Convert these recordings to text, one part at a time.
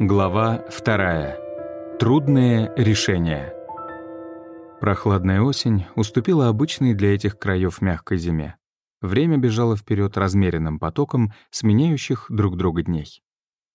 Глава вторая. Трудные решения. Прохладная осень уступила обычной для этих краев мягкой зиме. Время бежало вперед размеренным потоком сменяющих друг друга дней.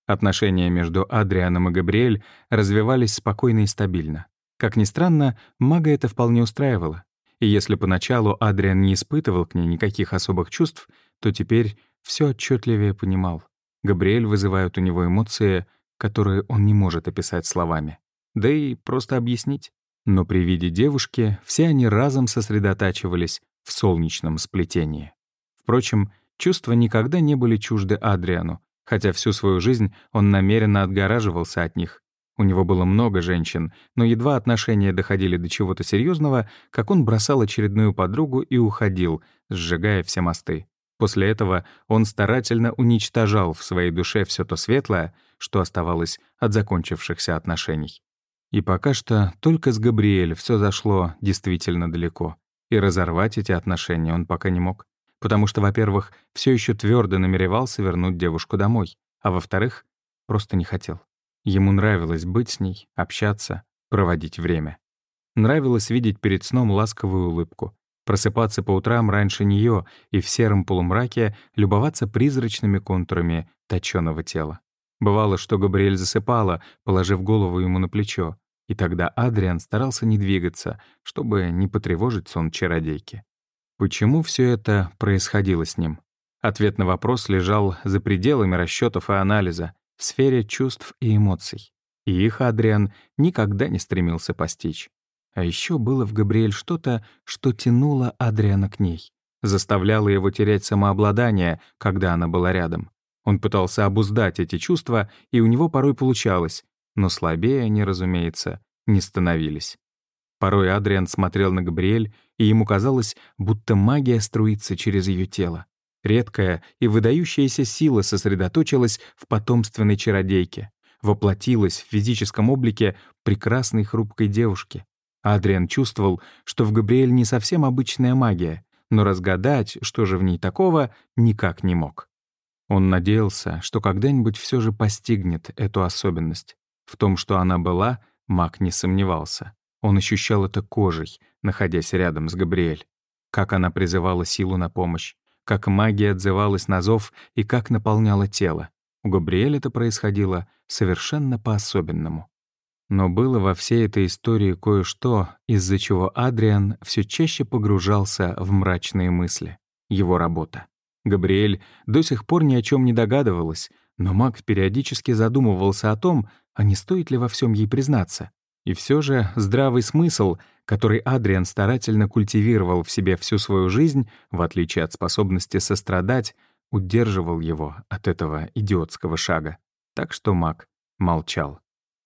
Отношения между Адрианом и Габриэль развивались спокойно и стабильно. Как ни странно, мага это вполне устраивало. И если поначалу Адриан не испытывал к ней никаких особых чувств, то теперь все отчетливее понимал. Габриэль вызывает у него эмоции — которые он не может описать словами, да и просто объяснить. Но при виде девушки все они разом сосредотачивались в солнечном сплетении. Впрочем, чувства никогда не были чужды Адриану, хотя всю свою жизнь он намеренно отгораживался от них. У него было много женщин, но едва отношения доходили до чего-то серьезного, как он бросал очередную подругу и уходил, сжигая все мосты. После этого он старательно уничтожал в своей душе все то светлое, что оставалось от закончившихся отношений. И пока что только с Габриэль все зашло действительно далеко, и разорвать эти отношения он пока не мог, потому что, во-первых, все еще твердо намеревался вернуть девушку домой, а во-вторых, просто не хотел. Ему нравилось быть с ней, общаться, проводить время. Нравилось видеть перед сном ласковую улыбку, просыпаться по утрам раньше нее и в сером полумраке любоваться призрачными контурами точёного тела. Бывало, что Габриэль засыпала, положив голову ему на плечо, и тогда Адриан старался не двигаться, чтобы не потревожить сон чародейки. Почему все это происходило с ним? Ответ на вопрос лежал за пределами расчетов и анализа, в сфере чувств и эмоций. И их Адриан никогда не стремился постичь. А еще было в Габриэль что-то, что тянуло Адриана к ней, заставляло его терять самообладание, когда она была рядом. Он пытался обуздать эти чувства, и у него порой получалось, но слабее они, разумеется, не становились. Порой Адриан смотрел на Габриэль, и ему казалось, будто магия струится через ее тело. Редкая и выдающаяся сила сосредоточилась в потомственной чародейке, воплотилась в физическом облике прекрасной хрупкой девушки. Адриан чувствовал, что в Габриэль не совсем обычная магия, но разгадать, что же в ней такого, никак не мог. Он надеялся, что когда-нибудь все же постигнет эту особенность. В том, что она была, маг не сомневался. Он ощущал это кожей, находясь рядом с Габриэль. Как она призывала силу на помощь, как магия отзывалась на зов и как наполняла тело. У Габриэль это происходило совершенно по-особенному. Но было во всей этой истории кое-что, из-за чего Адриан все чаще погружался в мрачные мысли. Его работа. Габриэль до сих пор ни о чем не догадывалась, но маг периодически задумывался о том, а не стоит ли во всем ей признаться. И все же здравый смысл, который Адриан старательно культивировал в себе всю свою жизнь, в отличие от способности сострадать, удерживал его от этого идиотского шага. Так что маг молчал.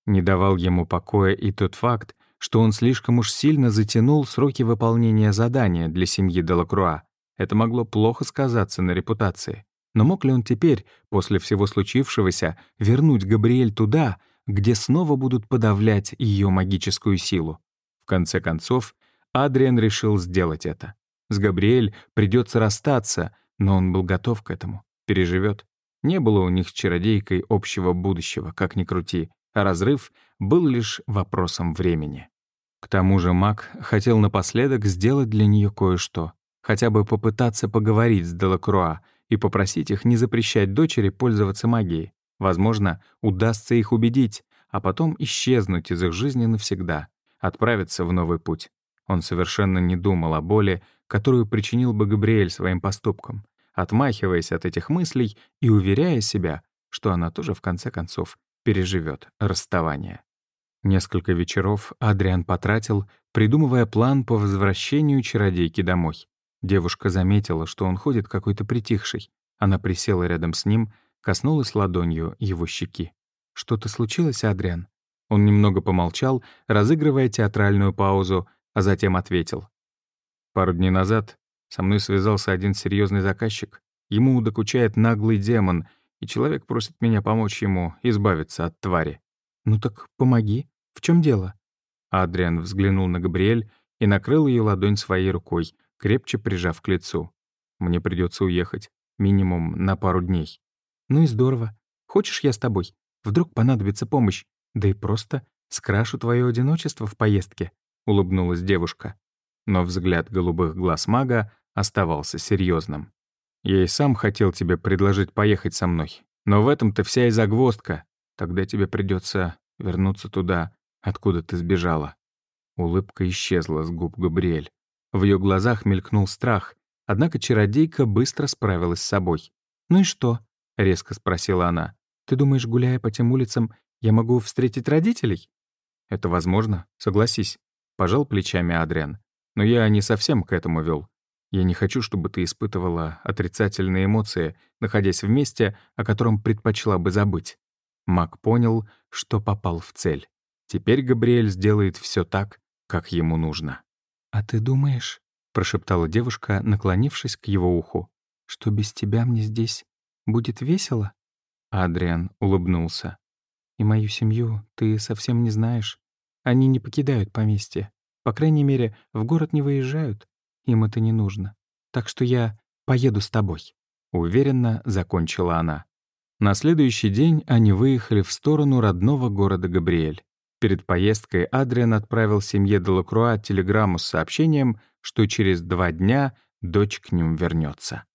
Не давал ему покоя и тот факт, что он слишком уж сильно затянул сроки выполнения задания для семьи Делакруа. Это могло плохо сказаться на репутации. Но мог ли он теперь, после всего случившегося, вернуть Габриэль туда, где снова будут подавлять ее магическую силу? В конце концов, Адриан решил сделать это. С Габриэль придется расстаться, но он был готов к этому, переживет. Не было у них с чародейкой общего будущего, как ни крути а разрыв был лишь вопросом времени. К тому же маг хотел напоследок сделать для нее кое-что, хотя бы попытаться поговорить с Делакруа и попросить их не запрещать дочери пользоваться магией. Возможно, удастся их убедить, а потом исчезнуть из их жизни навсегда, отправиться в новый путь. Он совершенно не думал о боли, которую причинил бы Габриэль своим поступком, отмахиваясь от этих мыслей и уверяя себя, что она тоже в конце концов переживет расставание. Несколько вечеров Адриан потратил, придумывая план по возвращению чародейки домой. Девушка заметила, что он ходит какой-то притихший. Она присела рядом с ним, коснулась ладонью его щеки. «Что-то случилось, Адриан?» Он немного помолчал, разыгрывая театральную паузу, а затем ответил. «Пару дней назад со мной связался один серьезный заказчик. Ему докучает наглый демон — и человек просит меня помочь ему избавиться от твари. «Ну так помоги. В чем дело?» Адриан взглянул на Габриэль и накрыл ее ладонь своей рукой, крепче прижав к лицу. «Мне придется уехать. Минимум на пару дней». «Ну и здорово. Хочешь, я с тобой? Вдруг понадобится помощь, да и просто скрашу твое одиночество в поездке», — улыбнулась девушка. Но взгляд голубых глаз мага оставался серьезным. «Я и сам хотел тебе предложить поехать со мной, но в этом-то вся и загвоздка. Тогда тебе придется вернуться туда, откуда ты сбежала». Улыбка исчезла с губ Габриэль. В ее глазах мелькнул страх, однако чародейка быстро справилась с собой. «Ну и что?» — резко спросила она. «Ты думаешь, гуляя по тем улицам, я могу встретить родителей?» «Это возможно, согласись», — пожал плечами Адриан. «Но я не совсем к этому вел. Я не хочу, чтобы ты испытывала отрицательные эмоции, находясь в месте, о котором предпочла бы забыть». Мак понял, что попал в цель. Теперь Габриэль сделает все так, как ему нужно. «А ты думаешь?» — прошептала девушка, наклонившись к его уху. «Что без тебя мне здесь будет весело?» Адриан улыбнулся. «И мою семью ты совсем не знаешь. Они не покидают поместье. По крайней мере, в город не выезжают. Им это не нужно. Так что я поеду с тобой», — уверенно закончила она. На следующий день они выехали в сторону родного города Габриэль. Перед поездкой Адриан отправил семье Делакруа телеграмму с сообщением, что через два дня дочь к ним вернется.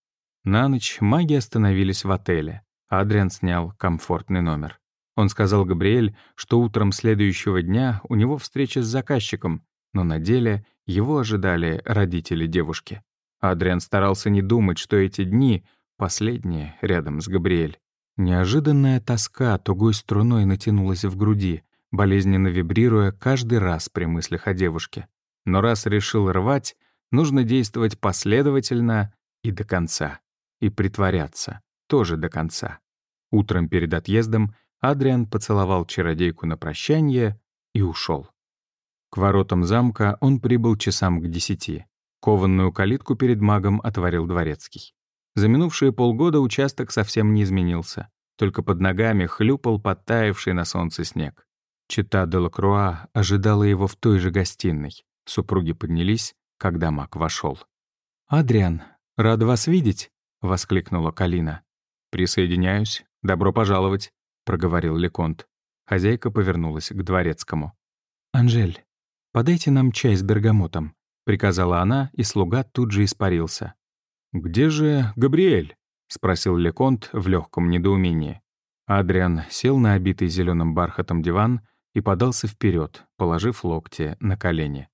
На ночь маги остановились в отеле. Адриан снял комфортный номер. Он сказал Габриэль, что утром следующего дня у него встреча с заказчиком, но на деле его ожидали родители девушки. Адриан старался не думать, что эти дни — последние рядом с Габриэль. Неожиданная тоска тугой струной натянулась в груди, болезненно вибрируя каждый раз при мыслях о девушке. Но раз решил рвать, нужно действовать последовательно и до конца. И притворяться тоже до конца. Утром перед отъездом Адриан поцеловал чародейку на прощание и ушел. К воротам замка он прибыл часам к десяти. Кованную калитку перед магом отворил дворецкий. За минувшие полгода участок совсем не изменился, только под ногами хлюпал подтаявший на солнце снег. Чита Делакруа ожидала его в той же гостиной. Супруги поднялись, когда маг вошел. «Адриан, рад вас видеть!» — воскликнула Калина. «Присоединяюсь. Добро пожаловать», — проговорил Леконт. Хозяйка повернулась к дворецкому. «Анжель, подайте нам чай с бергамотом», — приказала она, и слуга тут же испарился. «Где же Габриэль?» — спросил Леконт в легком недоумении. Адриан сел на обитый зеленым бархатом диван и подался вперед, положив локти на колени.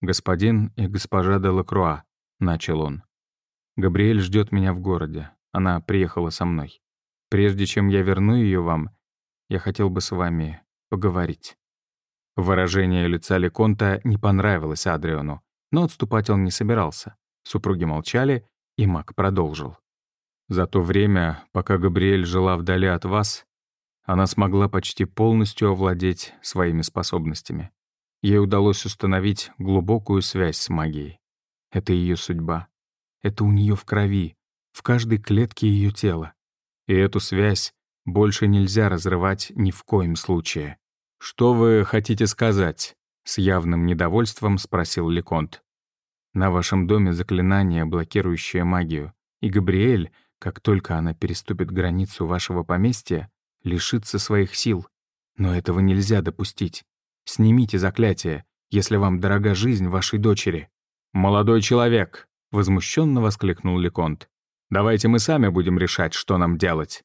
«Господин и госпожа де Лакруа», — начал он. «Габриэль ждет меня в городе. Она приехала со мной. Прежде чем я верну ее вам, я хотел бы с вами поговорить». Выражение лица Леконта не понравилось Адриану, но отступать он не собирался. Супруги молчали, и маг продолжил. «За то время, пока Габриэль жила вдали от вас, она смогла почти полностью овладеть своими способностями. Ей удалось установить глубокую связь с магией. Это ее судьба. Это у нее в крови, в каждой клетке ее тела. И эту связь больше нельзя разрывать ни в коем случае. «Что вы хотите сказать?» — с явным недовольством спросил Леконт. «На вашем доме заклинание, блокирующее магию, и Габриэль, как только она переступит границу вашего поместья, лишится своих сил. Но этого нельзя допустить. Снимите заклятие, если вам дорога жизнь вашей дочери». «Молодой человек!» — возмущенно воскликнул Леконт. «Давайте мы сами будем решать, что нам делать.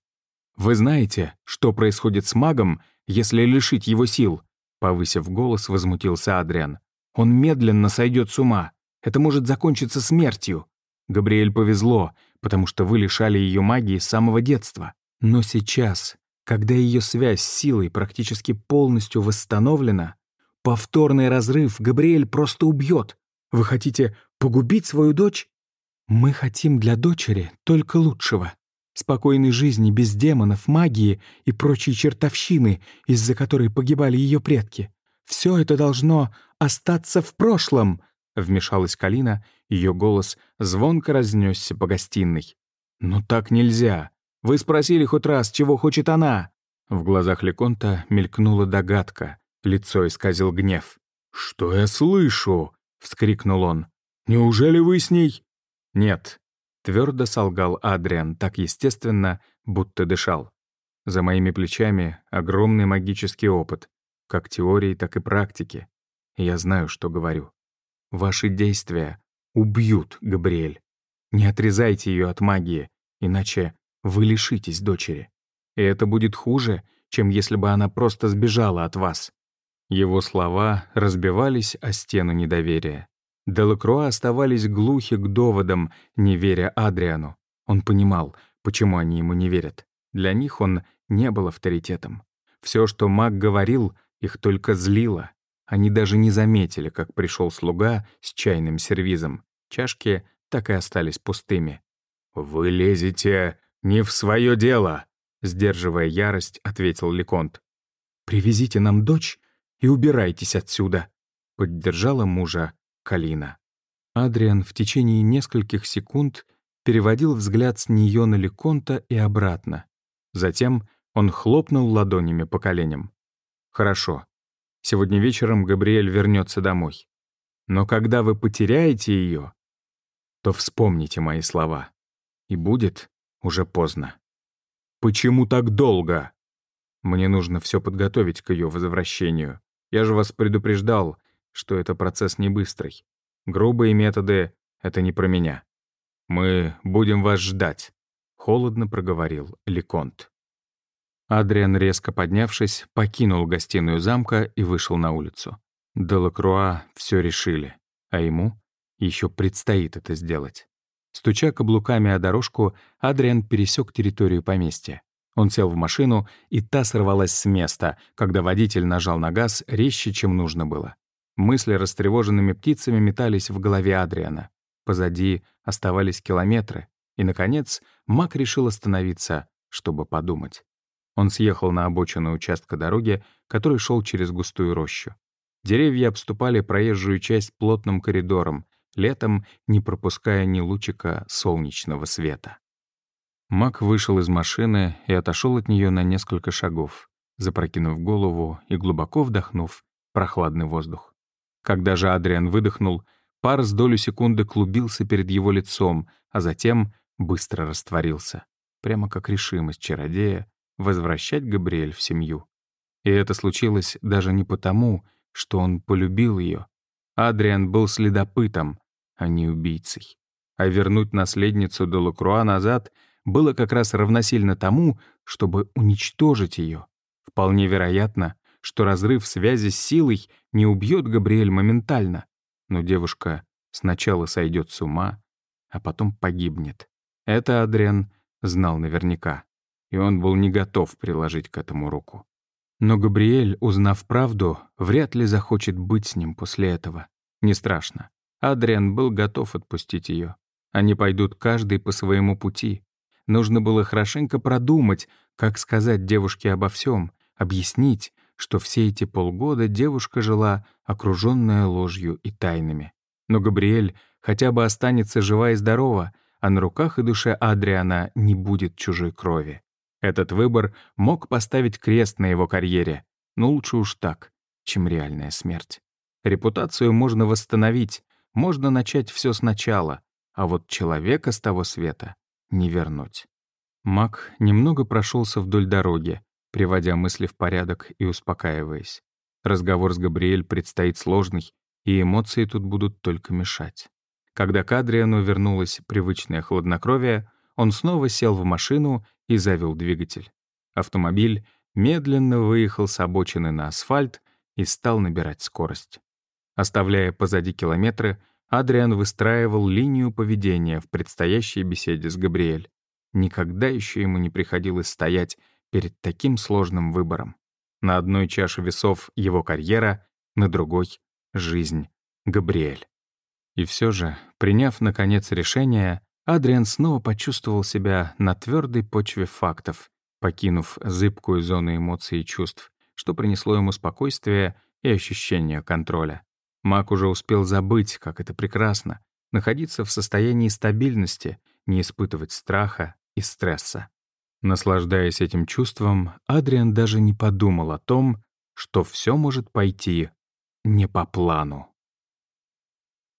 Вы знаете, что происходит с магом, если лишить его сил?» Повысив голос, возмутился Адриан. «Он медленно сойдет с ума. Это может закончиться смертью. Габриэль повезло, потому что вы лишали ее магии с самого детства. Но сейчас, когда ее связь с силой практически полностью восстановлена, повторный разрыв Габриэль просто убьет. Вы хотите погубить свою дочь? Мы хотим для дочери только лучшего. Спокойной жизни без демонов, магии и прочей чертовщины, из-за которой погибали ее предки. Все это должно остаться в прошлом, — вмешалась Калина, ее голос звонко разнесся по гостиной. «Ну так нельзя. Вы спросили хоть раз, чего хочет она?» В глазах Леконта мелькнула догадка, лицо исказил гнев. «Что я слышу?» — вскрикнул он. «Неужели вы с ней?» «Нет», — твердо солгал Адриан, так естественно, будто дышал. За моими плечами огромный магический опыт, как теории, так и практики. Я знаю, что говорю. Ваши действия убьют Габриэль. Не отрезайте ее от магии, иначе вы лишитесь дочери. И это будет хуже, чем если бы она просто сбежала от вас. Его слова разбивались о стену недоверия. Делакруа оставались глухи к доводам, не веря Адриану. Он понимал, почему они ему не верят. Для них он не был авторитетом. Все, что маг говорил, их только злило. Они даже не заметили, как пришел слуга с чайным сервизом. Чашки так и остались пустыми. «Вы лезете не в свое дело», — сдерживая ярость, ответил Леконт. «Привезите нам дочь и убирайтесь отсюда», — поддержала мужа Калина. Адриан в течение нескольких секунд переводил взгляд с нее на Леконта и обратно. Затем он хлопнул ладонями по коленям. «Хорошо. Сегодня вечером Габриэль вернется домой. Но когда вы потеряете ее, то вспомните мои слова. И будет уже поздно. Почему так долго? Мне нужно все подготовить к ее возвращению. Я же вас предупреждал, что это процесс не быстрый. Грубые методы — это не про меня. Мы будем вас ждать. Холодно проговорил Леконт. Адриан, резко поднявшись, покинул гостиную замка и вышел на улицу. Делакруа все решили, а ему еще предстоит это сделать. Стуча каблуками о дорожку, Адриан пересек территорию поместья. Он сел в машину, и та сорвалась с места, когда водитель нажал на газ резче, чем нужно было. Мысли растревоженными птицами метались в голове Адриана. Позади оставались километры, и, наконец, Мак решил остановиться, чтобы подумать. Он съехал на обочину участка дороги, который шел через густую рощу. Деревья обступали проезжую часть плотным коридором, летом не пропуская ни лучика солнечного света. Мак вышел из машины и отошел от нее на несколько шагов, запрокинув голову и глубоко вдохнув прохладный воздух. Когда же Адриан выдохнул, пар с долю секунды клубился перед его лицом, а затем быстро растворился, прямо как решимость чародея возвращать Габриэль в семью. И это случилось даже не потому, что он полюбил ее. Адриан был следопытом, а не убийцей. А вернуть наследницу Делакруа назад было как раз равносильно тому, чтобы уничтожить ее. Вполне вероятно, что разрыв связи с силой не убьет Габриэль моментально, но девушка сначала сойдет с ума, а потом погибнет. Это Адриан знал наверняка, и он был не готов приложить к этому руку. Но Габриэль, узнав правду, вряд ли захочет быть с ним после этого. Не страшно. Адриан был готов отпустить ее. Они пойдут каждый по своему пути. Нужно было хорошенько продумать, как сказать девушке обо всем, объяснить, что все эти полгода девушка жила, окруженная ложью и тайнами. Но Габриэль хотя бы останется жива и здорова, а на руках и душе Адриана не будет чужой крови. Этот выбор мог поставить крест на его карьере, но лучше уж так, чем реальная смерть. Репутацию можно восстановить, можно начать все сначала, а вот человека с того света не вернуть. Мак немного прошелся вдоль дороги, приводя мысли в порядок и успокаиваясь. Разговор с Габриэль предстоит сложный, и эмоции тут будут только мешать. Когда к Адриану вернулось привычное хладнокровие, он снова сел в машину и завел двигатель. Автомобиль медленно выехал с обочины на асфальт и стал набирать скорость. Оставляя позади километры, Адриан выстраивал линию поведения в предстоящей беседе с Габриэль. Никогда еще ему не приходилось стоять перед таким сложным выбором. На одной чаше весов его карьера, на другой — жизнь Габриэль. И все же, приняв, наконец, решение, Адриан снова почувствовал себя на твердой почве фактов, покинув зыбкую зону эмоций и чувств, что принесло ему спокойствие и ощущение контроля. Мак уже успел забыть, как это прекрасно, находиться в состоянии стабильности, не испытывать страха и стресса. Наслаждаясь этим чувством, Адриан даже не подумал о том, что все может пойти не по плану.